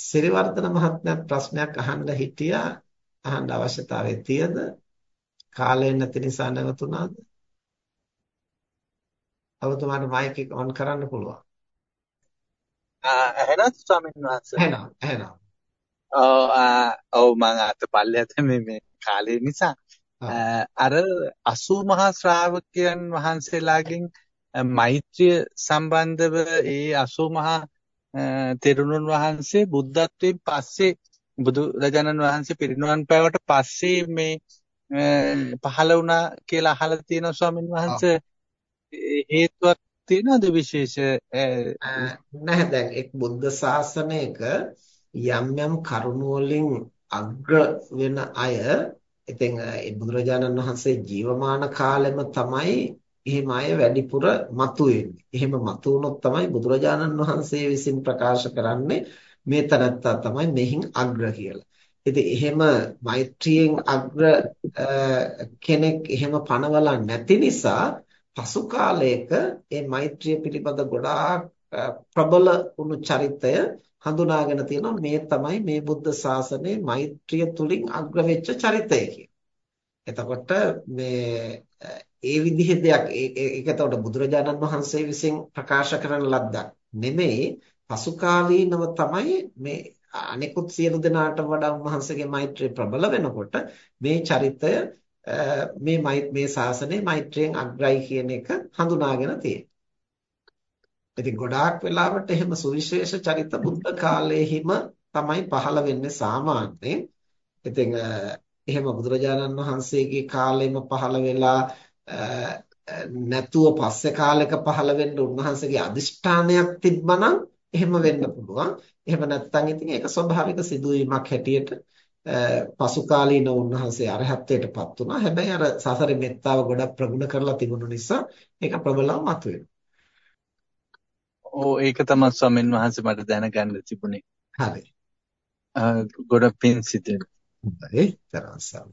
සිරිවර්ධන මහත්මයා ප්‍රශ්නයක් අහන්න හිටියා අහන්න අවශ්‍යතාවය තියද කාලය නැති නිසා නැවතුණාද? ඔබතුමාට මයික් එක ඔන් කරන්න පුළුවන්. එහෙනම් ස්වාමීන් වහන්සේ. එහෙනම් එහෙනම්. ඔව් ඔව් මම අත පල්ලෙහාට මේ මේ කාලය නිසා අර 80 මහා ශ්‍රාවකයන් වහන්සේලාගෙන් මෛත්‍රිය සම්බන්ධව ඒ 80 මහා තෙරුණුන් වහන්සේ බුද්ධත්වයෙන් පස්සේ බුදුරජාණන් වහන්සේ පිරිනුවන් පෑවට පස්සේ මේ පහළ වුණා කියලා අහලා තියෙනවා ස්වාමීන් වහන්සේ. හේතුවක් තියෙනවද විශේෂ? නැහැ දැන්. එක් බුද්ධ ශාසනයක යම් යම් කරුණු වලින් අග්‍ර වෙන අය ඉතින් බුදුරජාණන් වහන්සේ ජීවමාන කාලෙම තමයි එහෙම අය වැඩිපුර මතුවෙන්නේ. එහෙම මතුවුනොත් තමයි බුදුරජාණන් වහන්සේ විසින් ප්‍රකාශ කරන්නේ මේ තනත්තා තමයි මෙහින් අග්‍ර කියලා. ඉතින් එහෙම මෛත්‍රියෙන් අග්‍ර කෙනෙක් එහෙම පනවලා නැති නිසා පසු කාලයක මේ මෛත්‍රිය පිළිබඳ ගොඩාක් ප්‍රබල වුණු චරිතය හඳුනාගෙන තියෙනවා මේ තමයි මේ බුද්ධ ශාසනයේ මෛත්‍රිය තුලින් අග්‍ර වෙච්ච චරිතය එතකොට මේ ඒ විදිහේ දෙයක් ඒක එතකොට බුදුරජාණන් වහන්සේ විසින් ප්‍රකාශ කරන ලද්දක් නෙමෙයි පසු කාලීනව තමයි මේ අනෙකුත් සියලු දෙනාට වඩා උන්වහන්සේගේ මෛත්‍රිය ප්‍රබල වෙනකොට මේ චරිතය මේ මේ ශාසනයේ මෛත්‍රියෙන් අග්‍රයි කියන එක හඳුනාගෙන තියෙනවා. ඉතින් ගොඩාක් වෙලාවට එහෙම සුවිශේෂ චරිත බුද්ධ කාලයේහිම තමයි පහළ වෙන්නේ සාමාන්‍යයෙන්. ඉතින් එහෙම බුදුරජාණන් වහන්සේගේ කාලෙම පහළ වෙලා නැතුව පස්සේ කාලෙක පහළ වෙන්න උන්වහන්සේගේ අදිෂ්ඨානයක් තිබ්බනම් එහෙම වෙන්න පුළුවන්. එහෙම නැත්නම් ඉතින් ඒක ස්වභාවික සිදුවීමක් හැටියට පසු කාලීන උන්වහන්සේ අරහත්ත්වයටපත් වුණා. හැබැයි අර සසරේ මෙත්තාව ගොඩක් ප්‍රගුණ කරලා තිබුණු නිසා ඒක ප්‍රබලව මතුවෙනවා. ඕ ඒක තමයි ස්වාමීන් වහන්සේ මට දැනගන්න තිබුණේ. හරි. ගොඩ පින් සිදුවෙනවා. හොඳයි. තරවසම.